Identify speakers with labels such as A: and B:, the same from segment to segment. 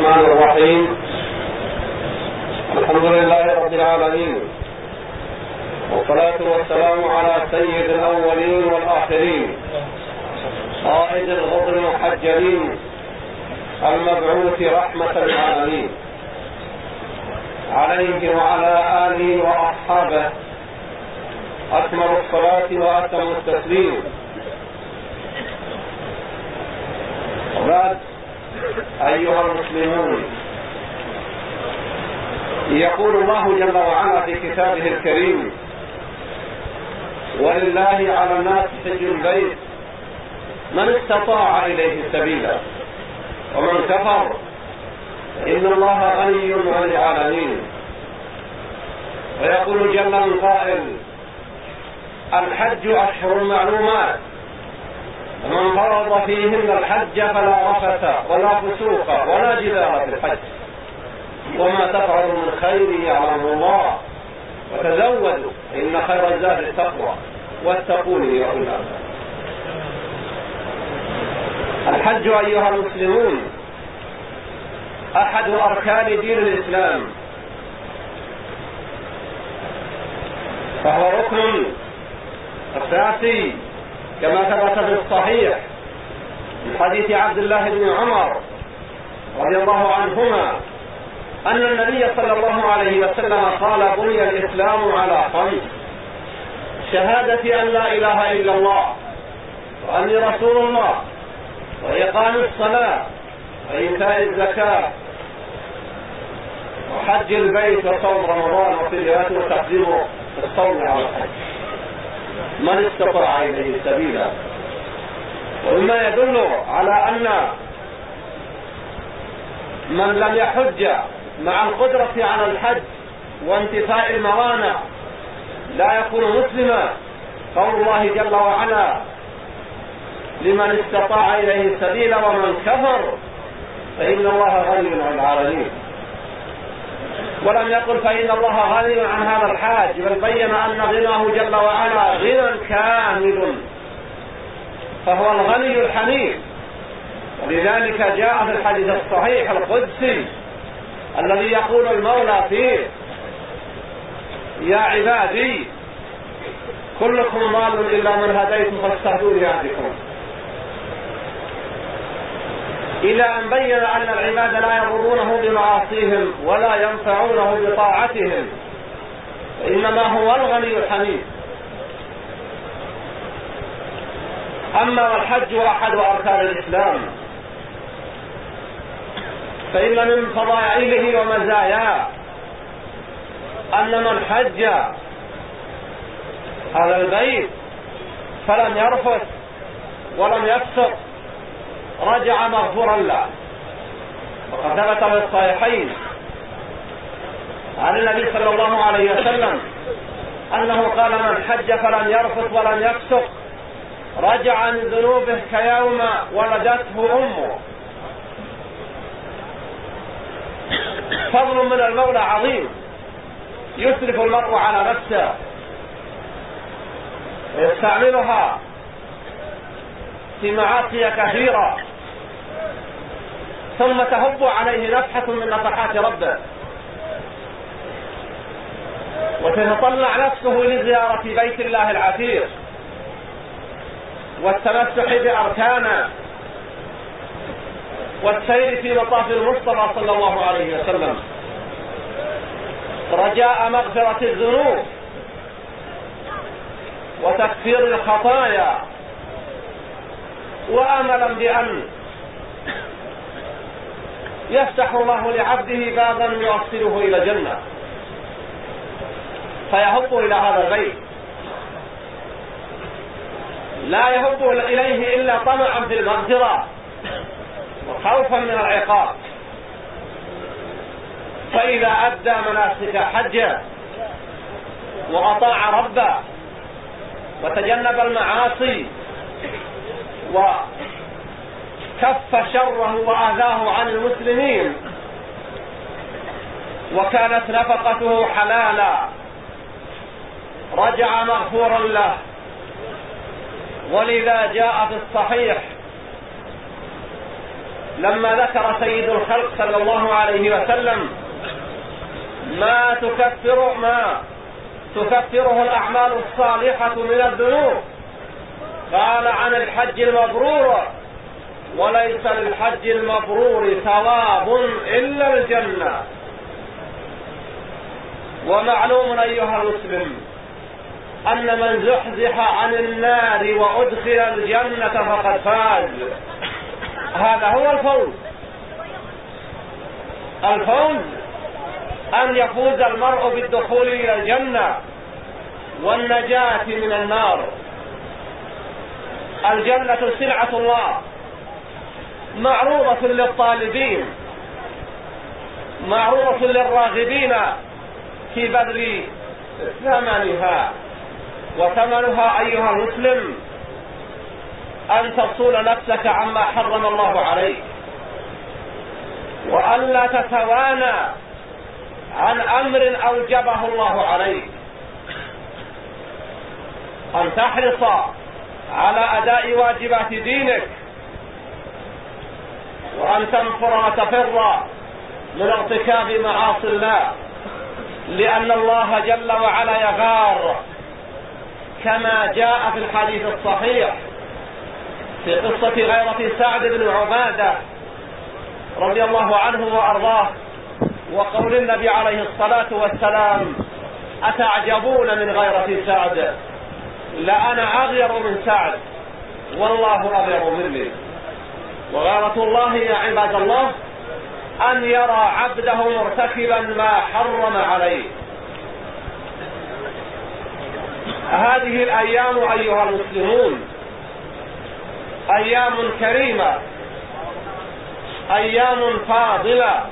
A: الرحمن الرحيم. الحمد لله رب العالمين. والصلاة والسلام على سيد الأولين والآخرين. قائد الغضر المحجلين. المبعوث رحمة العالمين. عليه وعلى آله وأصحابه. أكمل الصلاة وأتم التسليم. وبعد. أيها المسلمون يقول الله جل وعلا في كتابه الكريم ولله على الناس حج البيت من استطاع إليه سبيلا ومن كفر إن الله غني عن العالمين. ويقول جل من قائل الحج أشهر معلومات ومن فرض فيهن الحج فلا رفث ولا فسوق ولا جدال في الحج. وما تفعل من خير يعلم الله. وتزودوا إن خير الزاد التقوى. واتقوني يا أولي الحج أيها المسلمون أحد أركان دين الإسلام. فهو ركن أساسي كما ثبت في الصحيح من حديث عبد الله بن عمر رضي الله عنهما أن النبي صلى الله عليه وسلم قال بني الإسلام على خمس شهادة أن لا إله إلا الله وأني رسول الله وإقام الصلاة وإيتاء الزكاة وحج البيت وصوم رمضان رواية وتقديم الصوم على الحج. من استطاع إليه سبيلا ومما يدل على أن من لم يحج مع القدرة على الحج وانتفاء الموانع لا يكون مسلما قول الله جل وعلا لمن استطاع إليه سبيلا ومن كفر فإن الله غني عن العالمين. ولم يقل فإن الله غني عن هذا الحاج بل بين أن غناه جل وعلا غنى كامل. فهو الغني الحميد. ولذلك جاء في الحديث الصحيح القدسي الذي يقول المولى فيه يا عبادي كلكم ضال إلا من هديتم فاستهدوني أهدكم. إلى أن بين أن العباد لا يضرونه بمعاصيهم ولا ينفعونه بطاعتهم إنما هو الغني الحميد. أما والحج أحد أركان الإسلام فإن من فضائله ومزاياه أن من حج هذا البيت فلم يرفث ولم يفسق رجع مغفورا له. وقد ثبت في الصحيحين عن النبي صلى الله عليه وسلم أنه قال من حج فلم يرفث ولم يفسق. رجع من ذنوبه كيوم ولدته أمه. فضل من المولى عظيم. يسرف المرء على نفسه. ويستعملها في معاصي كثيرة. ثم تهب عليه نفحة من نفحات ربه. وتتطلع نفسه لزيارة بيت الله العتيق. والتمسح بأركانه. والسير في مطاف المصطفى صلى الله عليه وسلم. رجاء مغفرة الذنوب. وتكفير الخطايا. وآملا بان يفتح الله لعبده بابا يوصله إلى الجنة. فيهب إلى هذا البيت. لا يهب إليه إلا طمعا في المغفرة وخوفا من العقاب. فإذا أدى مناسك حجه وأطاع ربه وتجنب المعاصي وكف شره وآذاه عن المسلمين. وكانت نفقته حلالا. رجع مغفورا له. ولذا جاء في الصحيح. لما ذكر سيد الخلق صلى الله عليه وسلم ما تكفر ما تكفره الأعمال الصالحة من الذنوب. قال عن الحج المبرور وليس للحج المبرور ثواب إلا الجنة. ومعلوم أيها المسلم أن من زحزح عن النار وأدخل الجنة فقد فاز. هذا هو الفوز. الفوز أن يفوز المرء بالدخول إلى الجنة والنجاة من النار. الجنة سلعة الله. معروضة للطالبين معروضة للراغبين في بذل ثمنها وثمنها أيها المسلم أن تصون نفسك عما حرم الله عليك وألا تتوانى عن أمر أوجبه الله عليك. أن تحرص على أداء واجبات دينك وأن تنفر وتفر من ارتكاب معاصي الله لأن الله جل وعلا يغار كما جاء في الحديث الصحيح في قصة غيرة سعد بن عبادة رضي الله عنه وأرضاه وقول النبي عليه الصلاة والسلام أتعجبون من غيرة سعد؟ لأنا أغير من سعد والله أغير مني. وغيرة الله يا عباد الله أن يرى عبده مرتكبا ما حرم عليه. هذه الأيام أيها المسلمون أيام كريمة أيام فاضلة.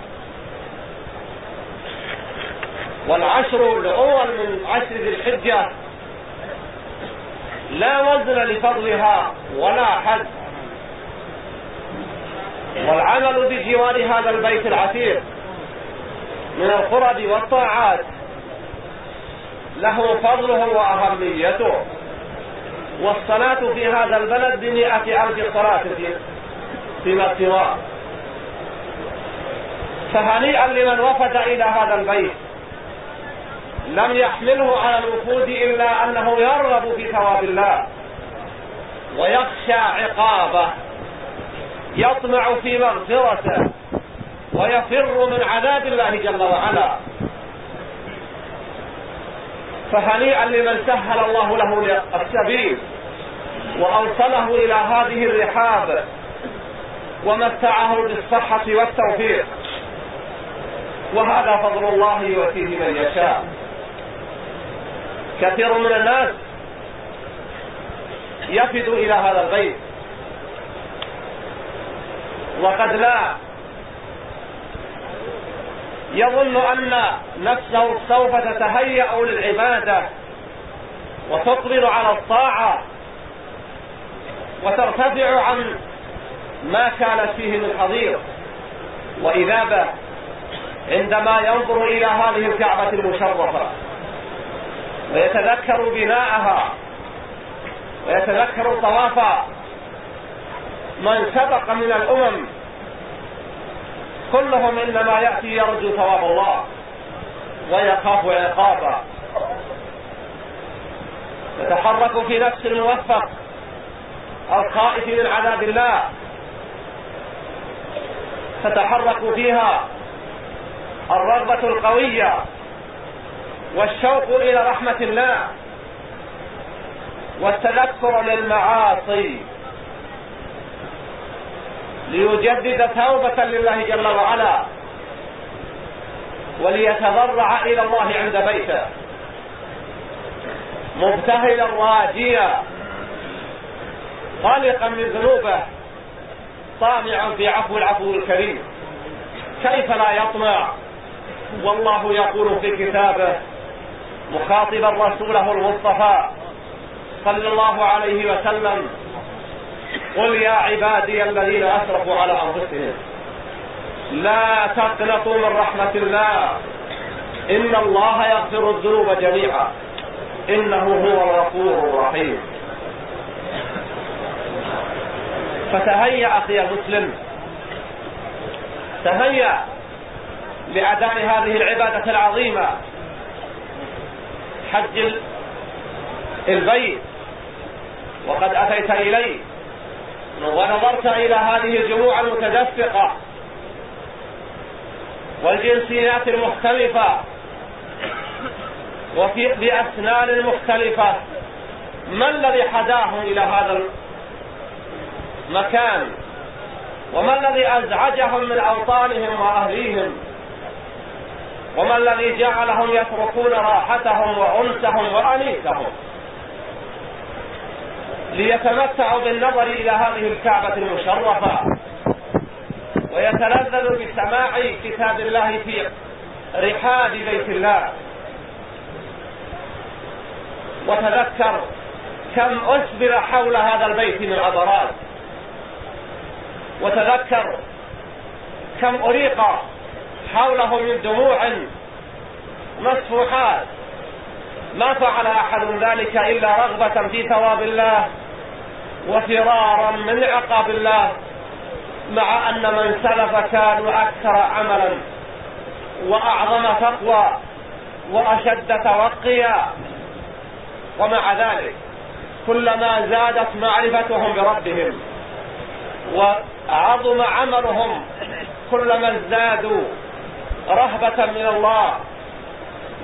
A: والعشر الأول من عشر ذي الحجة لا وزن لفضلها ولا حد. والعمل بجوار هذا البيت العتيق من القرب والطاعات له فضله وأهميته. والصلاة في هذا البلد بمئة ألف صلاة فيما سواه. فهنيئا لمن وفد إلى هذا البيت. لم يحمله على الوفود إلا أنه يرغب في ثواب الله. ويخشى عقابه. يطمع في مغفرته ويفر من عذاب الله جل وعلا. فهنيئا لمن سهل الله له السبيل وأوصله إلى هذه الرحاب ومتعه بالصحة والتوفيق. وهذا فضل الله يؤتيه من يشاء. كثير من الناس يفد إلى هذا البيت. وقد لا. يظن أن نفسه سوف تتهيأ للعبادة وتقبل على الطاعة وترتفع عن ما كانت فيه من حضير وإذابة عندما ينظر إلى هذه الكعبة المشرفة ويتذكر بناءها ويتذكر الطواف من سبق من الأمم كلهم إنما يأتي يرجو ثواب الله ويخاف عقابه. يتحرك في نفس الموفق الخائف من عذاب الله. تتحرك فيها الرغبة القوية والشوق إلى رحمة الله والتذكر للمعاصي. ليجدد توبة لله جل وعلا وليتضرع إلى الله عند بيته. مبتهلا راجيا قلقا من ذنوبه. طامعا في عفو العفو الكريم. كيف لا يطمع؟ والله يقول في كتابه مخاطبا رسوله المصطفى صلى الله عليه وسلم قل يا عبادي الذين أسرفوا على أنفسهم لا تقنطوا من رحمة الله. إن الله يغفر الذنوب جميعا. إنه هو الغفور الرحيم. فتهيأ أخي المسلم تهيأ لأداء هذه العبادة العظيمة حج البيت. وقد أتيت إليه. ونظرت إلى هذه الجموع المتدفقة والجنسيات المختلفة وفي بأسنان مختلفة ما الذي حداهم إلى هذا المكان؟ وما الذي أزعجهم من أوطانهم وأهليهم؟ وما الذي جعلهم يتركون راحتهم وأنسهم وأنيسهم؟ ليتمتعوا بالنظر إلى هذه الكعبة المشرفة. ويتلذذوا بسماع كتاب الله في رحاب بيت الله. وتذكر كم أسبر حول هذا البيت من عبرات وتذكر كم أريق حوله من دموع مسفوحات ما فعل أحد ذلك إلا رغبة في ثواب الله. وفرارا من عقاب الله مع أن من سلف كانوا أكثر عملا وأعظم تقوى وأشد توقيا ومع ذلك كلما زادت معرفتهم بربهم وعظم عملهم كلما ازدادوا رهبة من الله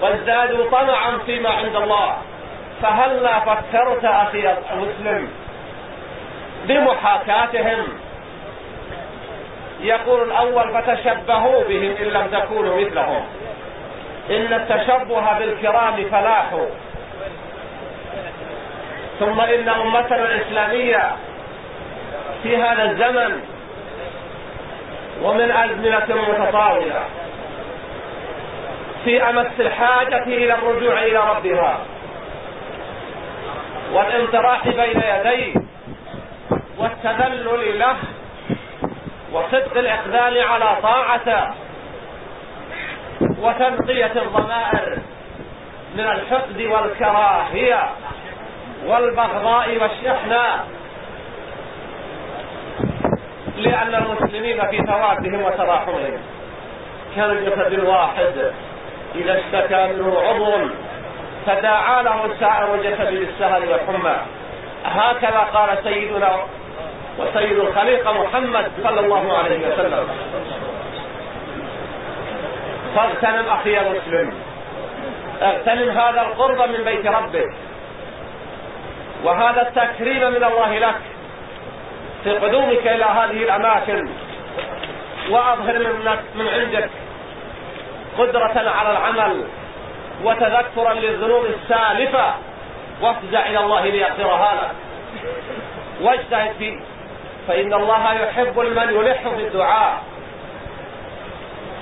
A: وازدادوا طمعا فيما عند الله. فهلا فكرت أخي المسلم بمحاكاتهم. يقول الأول فتشبهوا بهم إن لم تكونوا مثلهم. إن التشبه بالكرام فلاح. ثم إن أمتنا الإسلامية في هذا الزمن ومن أزمنة متطاولة. في أمس الحاجة إلى الرجوع إلى ربها. والانطراح بين يديه. والتذلل له وصدق الإقدام على طاعته وتنقية الضمائر من الحقد والكراهية والبغضاء والشحناء لأن المسلمين في توادهم وتراحمهم. كالجسد الواحد إذا اشتكى منه عضو تداعى له سائر الجسد بالسهر والحمى. هكذا قال سيدنا وسيد الخليقة محمد صلى الله عليه وسلم. فاغتنم أخي المسلم اغتنم هذا القرب من بيت ربك. وهذا التكريم من الله لك. في قدومك إلى هذه الأماكن. وأظهر من, من عندك قدرة على العمل. وتذكرا للذنوب السالفة. وافزع إلى الله ليغفرها لك. واجتهد فيه فإن الله يحب من يلح في الدعاء.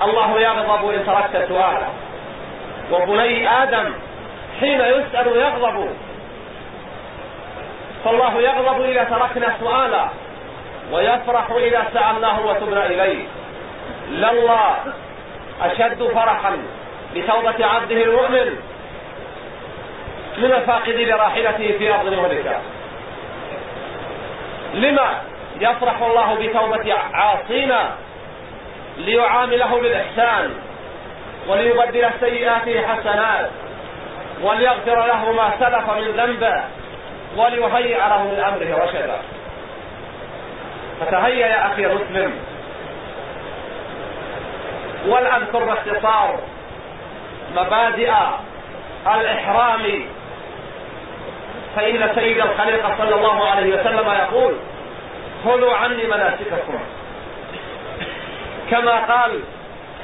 A: الله يغضب إن تركت سؤاله وبني آدم حين يسأل يغضب. فالله يغضب إذا تركنا سؤالا ويفرح إذا سألناه وتبنا إليه. لله أشد فرحا بتوبة عبده المؤمن من الفاقد لراحلته في أرض المهلكة لما؟ يفرح الله بتوبة عاصينا ليعامله بالإحسان وليبدل سيئاته حسنات وليغفر له ما سلف من ذنبه وليهيئ له من أمره رشدا. فتهيأ يا أخي المسلم ولأذكر باختصار مبادئ الإحرام. فإن سيد الخليقة صلى الله عليه وسلم يقول خذوا عني مناسككم. كما قال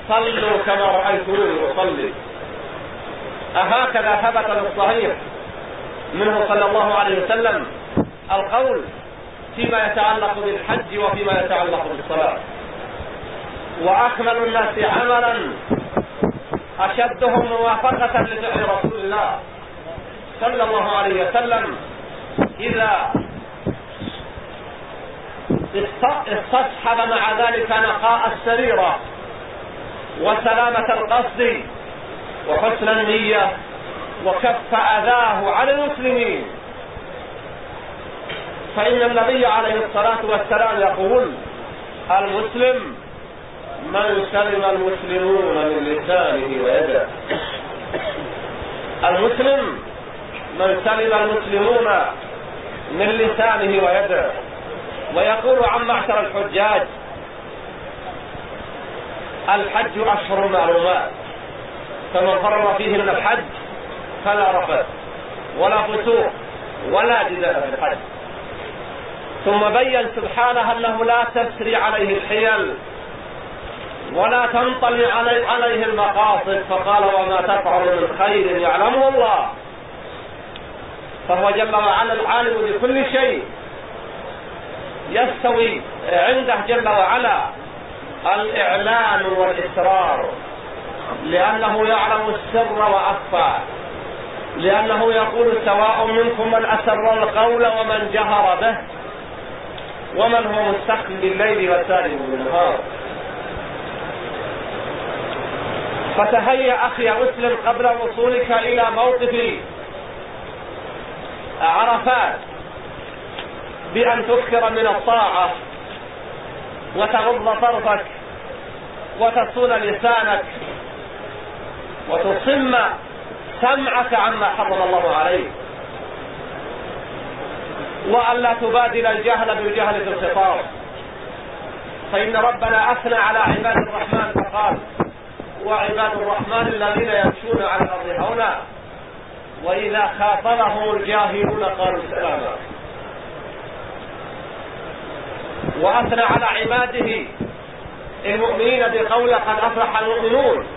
A: صلوا كما رأيتموني أصلي. أهكذا ثبت في الصحيح منه صلى الله عليه وسلم القول فيما يتعلق بالحج وفيما يتعلق بالصلاة. وأكمل الناس عملا أشدهم موافقة لفعل رسول الله صلى الله عليه وسلم إذا استصحب مع ذلك نقاء السريرة وسلامة القصد وحسن النية وكف أذاه على المسلمين. فإن النبي عليه الصلاة والسلام يقول المسلم من سلم المسلمون من لسانه ويده. المسلم من سلم المسلمون من لسانه ويده. ويقول عن معشر الحجاج الحج أشهر معلومات فمن فرض فيهن الحج فلا رفث ولا فسوق ولا جدال في الحج. ثم بين سبحانه أنه لا تسري عليه الحيل ولا تنطلي عليه المقاصد فقال وما تفعل من خير يعلمه الله. فهو جل وعلا العالم بكل شيء. يستوي عنده جل وعلا الإعلان والإسرار لأنه يعلم السر وأخفى لأنه يقول سواء منكم من أسر القول ومن جهر به ومن هو مستخدم بالليل وسالم بالنهار فتهيأ أخي مسلم قبل وصولك إلى موقف عرفات. بأن تكثر من الطاعة وتغض طرفك وتصون لسانك وتصم سمعك عما حرم الله عليك. وألا تبادل الجهل بالجهل في الخطاب. فإن ربنا أثنى على عباد الرحمن فقال وعباد الرحمن الذين يمشون على الأرض هونا وإذا خاطبهم الجاهلون قالوا سلاما. وأثنى على عباده. المؤمنين بقول قد أفلح المؤمنون.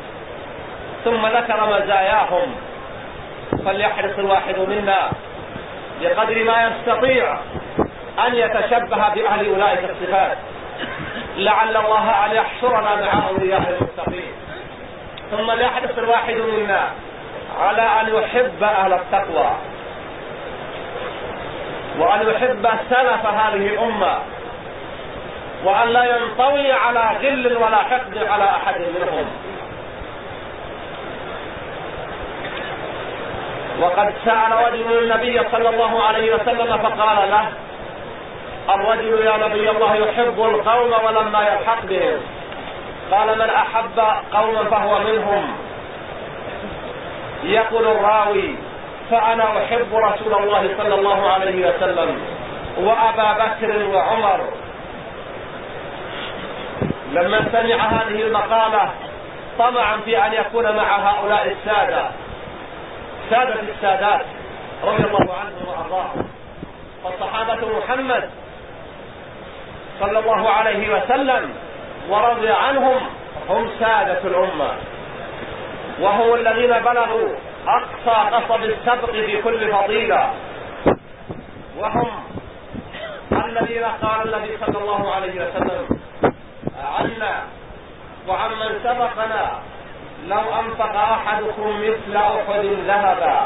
A: ثم ذكر مزاياهم. فليحرص الواحد منا بقدر ما يستطيع أن يتشبه بأهل أولئك الصفات. لعل الله أن يحشرنا مع أولياء المتقين. ثم ليحرص الواحد منا على أن يحب أهل التقوى. وأن يحب سلف هذه الأمة. وأن لا ينطوي على غل ولا حقد على أحد منهم. وقد سأل رجل النبي صلى الله عليه وسلم فقال له الرجل يا نبي الله يحب القوم ولما يلحق بهم. قال من أحب قوما فهو منهم. يقول الراوي فأنا أحب رسول الله صلى الله عليه وسلم وأبا بكر وعمر. لما سمع هذه المقالة طمعا في أن يكون مع هؤلاء السادة. سادة السادات رضي الله عنهم وأرضاهم. فالصحابة محمد صلى الله عليه وسلم ورضي عنهم هم سادة الأمة. وهم الذين بلغوا أقصى قصب السبق في كل فضيلة. وهم الذين قال النبي صلى الله عليه وسلم عنا. وعمن سبقنا لو أنفق أحدكم مثل أحد ذهبا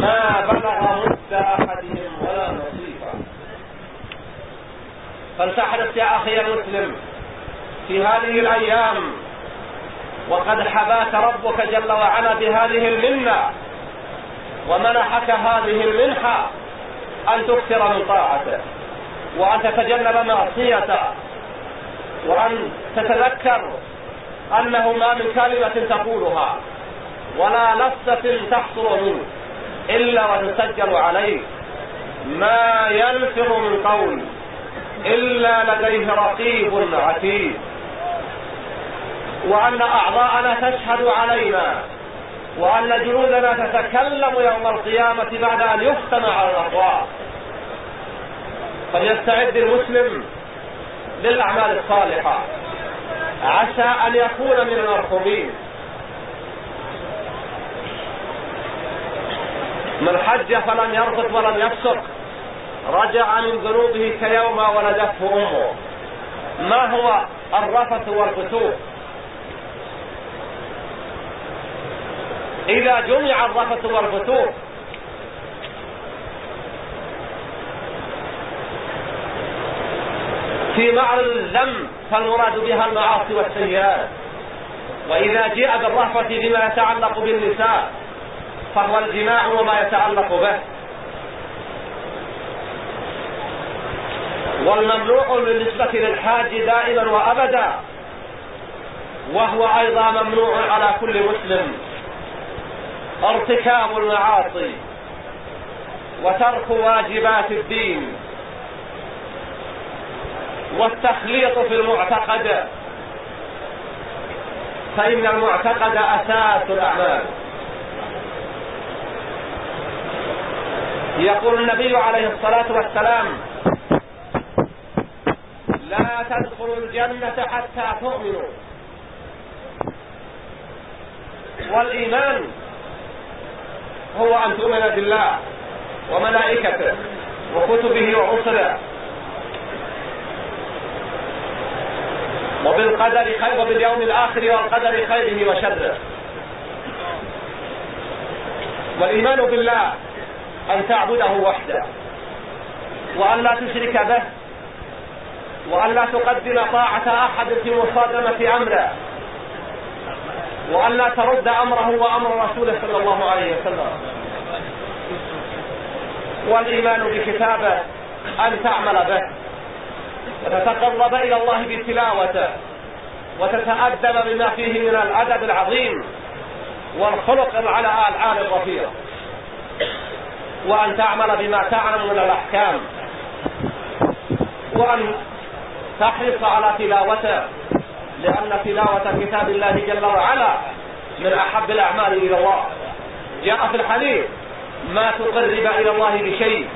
A: ما بلغ مد أحدهم ولا نصيبا. فلتحرص يا أخي المسلم في هذه الأيام وقد حباك ربك جل وعلا بهذه المنة ومنحك هذه المنحة أن تكثر من طاعته وأن تتجنب معصيته. وأن تتذكر أنه ما من كلمة تقولها ولا لفظة تحصل منه إلا وتسجل عليه. ما ينفر من قول إلا لديه رقيب عتيد. وأن أعضاءنا تشهد علينا وأن جلودنا تتكلم يوم القيامة بعد أن يختم على الأقوال فليستعد المسلم للأعمال الصالحة. عسى أن يكون من المرحومين. من حج فلم يرفض ولم يفسق. رجع من ذنوبه كيوم ولدته أمه. ما هو الرفث والفسوق إذا جمع الرفث والفسوق في معرض الذنب فالمراد بها المعاصي والسيئات. وإذا جاء بالرهفة بما يتعلق بالنساء فهو الجماع وما يتعلق به. والممنوع بالنسبة للحاج دائما وأبدا وهو أيضا ممنوع على كل مسلم. ارتكاب المعاصي وترك واجبات الدين. والتخليط في المعتقد. فإن المعتقد أساس الأعمال. يقول النبي عليه الصلاة والسلام لا تدخلوا الجنة حتى تؤمنوا. والإيمان هو أن تؤمن بالله وملائكته وكتبه ورسله. وبالقدر خير وباليوم الآخر والقدر خيره وشره. والإيمان بالله أن تعبده وحده وأن لا تشرك به وأن لا تقدم طاعة أحد في مصادمة أمره وأن لا ترد أمره وأمر رسوله صلى الله عليه وسلم. والإيمان بكتابه أن تعمل به. وتتقرب إلى الله بتلاوته وتتأدب بما فيه من الأدب العظيم والخلق على العال الرفيع وأن تعمل بما تعلم من الأحكام. وأن تحرص على تلاوته لأن تلاوة كتاب الله جل وعلا من أحب الأعمال إلى الله. جاء في الحديث ما تقرب إلى الله بشيء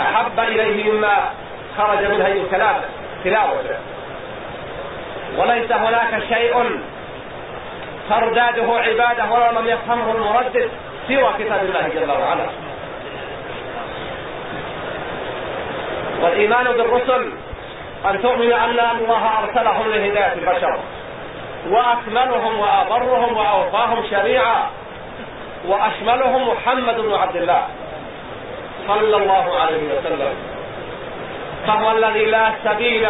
A: أحب إليه مما خرج منها أي كلام تلاوته وليس هناك شيء ترداده عباده ولا لم يفهمه المردد سوى كتاب الله جل وعلا. والإيمان بالرسل أن تؤمن أن الله أرسلهم لهداية البشر وأكملهم وأبرهم وأوفاهم شريعة وأشملهم محمد بن عبد الله صلى الله عليه وسلم. فهو الذي لا سبيل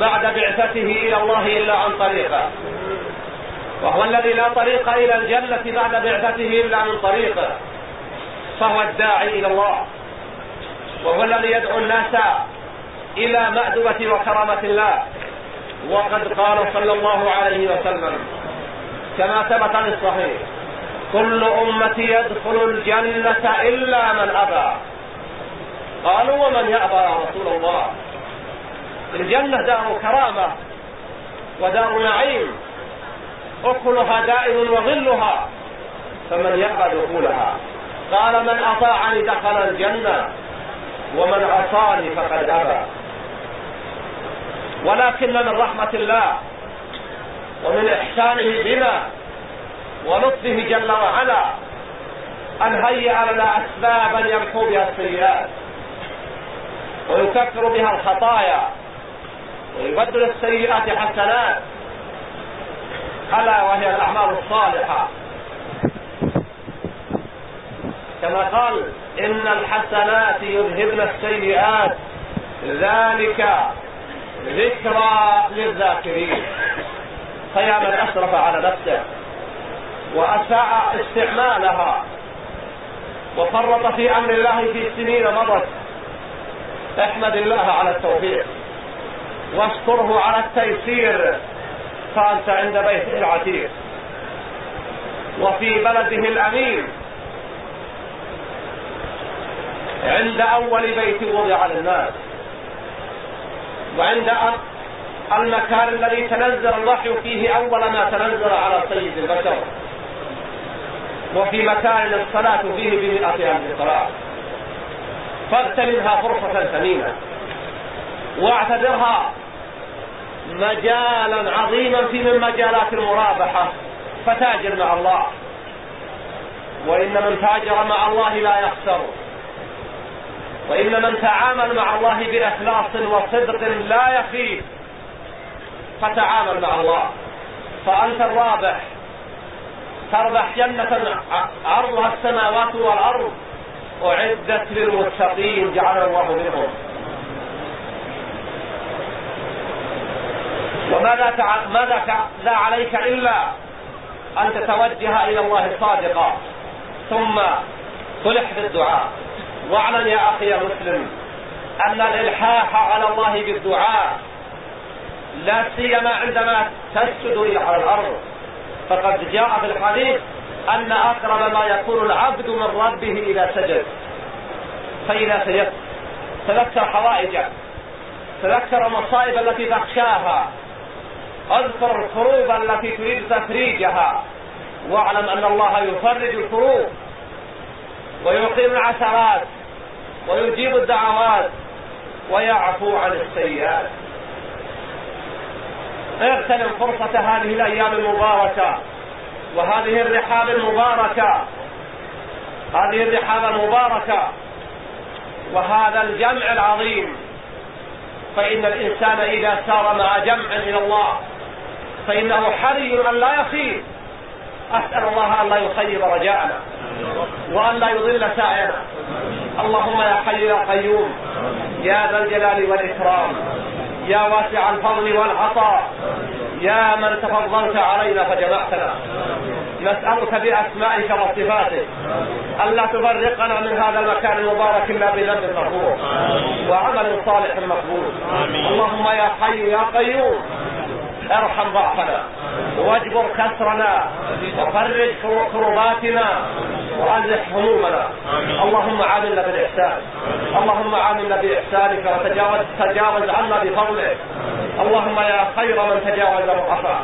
A: بعد بعثته إلى الله إلا عن طريقه. وهو الذي لا طريق إلى الجنة بعد بعثته إلا من طريقه. فهو الداعي إلى الله. وهو الذي يدعو الناس إلى مأدبة وكرامة الله. وقد قال صلى الله عليه وسلم كما ثبت في الصحيح كل أمتي يدخل الجنة إلا من أبى. قالوا ومن يأبى يا رسول الله؟ الجنة دار كرامة ودار نعيم. أكلها دائم وظلها فمن يأبى دخولها؟ قال من أطاعني دخل الجنة ومن عصاني فقد أبى. ولكن من رحمة الله ومن إحسانه بنا ولطفه جل وعلا أن هيأ لنا أسبابا يمحو بها السيئات. ويكفر بها الخطايا ويبدل السيئات حسنات. ألا وهي الأعمال الصالحة. كما قال إن الحسنات يذهبن السيئات. ذلك ذكرى للذاكرين. فيا من أسرف على نفسه. وأساء استعمالها. وفرط في أمر الله في سنين مضت. احمد الله على التوفيق. واشكره على التيسير. فأنت عند بيته العتيق. وفي بلده الأمين. عند أول بيت وضع للناس. وعند المكان الذي تنزل الوحي فيه أول ما تنزل على سيد البشر. وفي مكان الصلاة فيه بمئة ألف صلاة. فاغتنمها فرصة ثمينة واعتبرها مجالا عظيما في من مجالات المرابحة. فتاجر مع الله. وإن من تاجر مع الله لا يخسر. وإن من تعامل مع الله بإخلاص وصدق لا يخيب فتعامل مع الله. فأنت الرابح. تربح جنة عرضها السماوات والأرض. أعدت للمتقين جعل الله منهم. وماذا ماذا لا عليك إلا أن تتوجه إلى الله صادقا. ثم تلح بالدعاء. واعلم يا أخي يا مسلم أن الإلحاح على الله بالدعاء لا سيما عندما تسجد على الأرض. فقد جاء في الحديث أن أقرب ما يكون العبد من ربه إذا سجد. فإذا سجدت تذكر حوائجك تذكر المصائب التي تخشاها. اذكر الكروب التي تريد تفريجها. واعلم أن الله يفرج الكروب ويقيم العثرات. ويجيب الدعوات. ويعفو عن السيئات. اغتنم فرصة هذه الأيام المباركة. وهذه الرحاب المباركة. هذه الرحاب المباركة. وهذا الجمع العظيم. فإن الإنسان إذا سار مع جمع إلى الله فإنه حري أن لا يخيب أسأل الله أن لا يخيب رجاءنا. وأن لا يضل سعينا اللهم يا حي يا قيوم. يا ذا الجلال والإكرام. يا واسع الفضل والعطاء. يا من تفضلت علينا فجمعتنا. نسألك بأسمائك وصفاتك. ألا تفرقنا من هذا المكان المبارك إلا بذنب مغفور وعمل صالح مقبول. اللهم يا حي يا قيوم ارحم ضعفنا واجبر كسرنا وفرج كرباتنا وأزح همومنا. اللهم عاملنا بالإحسان. اللهم عاملنا بإحسانك وتجاوز تجاوز عنا بفضلك. اللهم يا خير من تجاوز وغفر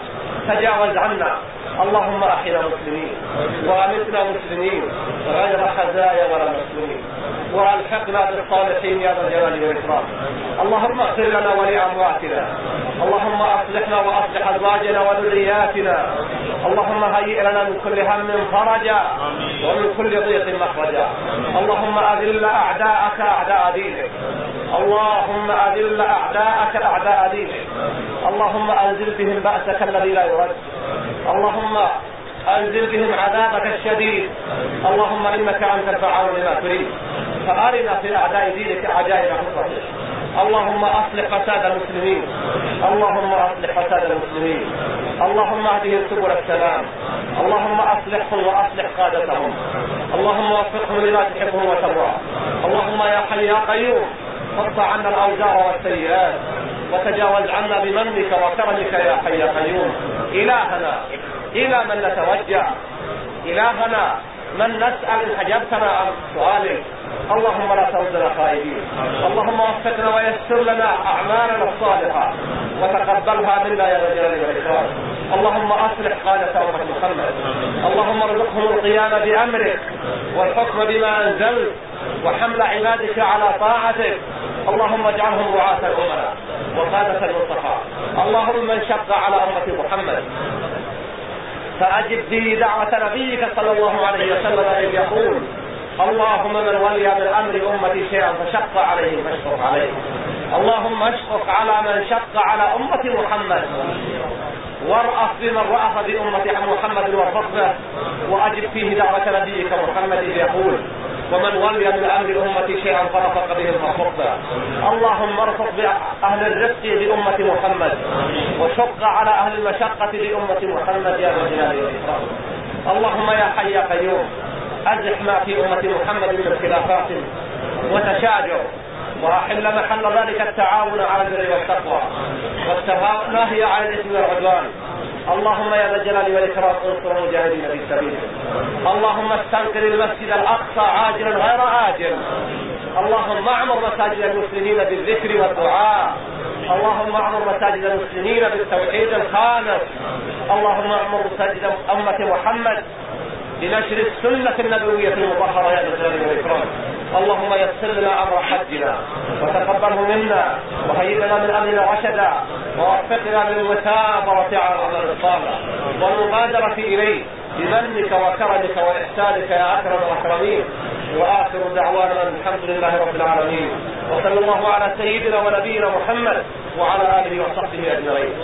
A: تجاوز عنا. اللهم احينا مسلمين وأمتنا مسلمين غير خزايا ولا مسلمين وألحقنا بالصالحين يا ذا الجلال والإكرام. اللهم اغفر لنا ولأمواتنا. اللهم أصلحنا وأصلح أزواجنا وذرياتنا. اللهم هيئ لنا من كل هم فرجا ومن كل ضيق مخرجا. اللهم أذل أعداءك أعداء دينك. اللهم أذل أعداءك أعداء دينك. اللهم أنزل بهم بأسك الذي لا يرد. اللهم انزل بهم عذابك الشديد. اللهم انك انت الفعال لما تريد. فارنا في اعداء دينك عجائب حكمتك اللهم اصلح فساد المسلمين. اللهم اصلح فساد المسلمين. اللهم اهدهم سبل السلام. اللهم اصلحهم واصلح قادتهم. اللهم وفقهم لما تحبهم وترضى. اللهم يا حي يا قيوم قطع عنا الأوزار والسيئات وتجاوز عنا بمنك وكرمك يا حي يا قيوم. إلهنا إلى من نتوجه إلهنا من نسأل إن حجبتنا عن سؤالك. اللهم لا تردنا خائبين. اللهم وفقنا ويسر لنا أعمالنا الصالحة. وتقبلها منا يا ذا الجلال والإكرام. اللهم أصلح قادة أمة محمد. اللهم ارزقهم القيام بأمرك والحكم بما أنزلت. وحمل عبادك على طاعتك. اللهم اجعلهم رعاة الأمراء. وقادة المصطفى. اللهم من شق على أمة محمد. فأجب به دعوة نبيك صلى الله عليه وسلم إذ يقول اللهم من ولي من أمر أمتي شيئا فشق عليه فاشفق عليه. اللهم اشفق على من شق على أمة محمد. وارأف بمن رأف بأمة محمد وارفق وأجب فيه دعوة نبيك محمد يقول ومن ولي من أمر امتي شيئا فرفق بهم فخربا اللهم ارفق بأهل الرفق بامه محمد. وشق على أهل المشقة بامه محمد يا ذا الجلال اللهم يا حي يا قيوم أزح ما في أمة محمد من خلافات وتشاجر. وأحل محل ذلك التعاون على البر والتقوى. والنهي عن الإثم والعدوان. اللهم يا ذا الجلال والإكرام انصر المجاهدين في سبيلك اللهم استنقذ المسجد الأقصى عاجلا غير آجل اللهم اعمر مساجد المسلمين بالذكر والدعاء. اللهم اعمر مساجد المسلمين بالتوحيد الخالص اللهم اعمر مساجد أمة محمد بنشر السنة النبوية المطهرة يا ذا الجلال والإكرام. اللهم يسر لنا أمر حجنا وتقبله منا وهيئ لنا من أمرنا رشدا ووفقنا للمثابرة على العمل الصالح والمبادرة إليه بمنك وكرمك وإحسانك يا أكرم الأكرمين. وآخر دعوانا الحمد لله رب العالمين. وصلى الله على سيدنا ونبينا محمد وعلى آله وصحبه أجمعين.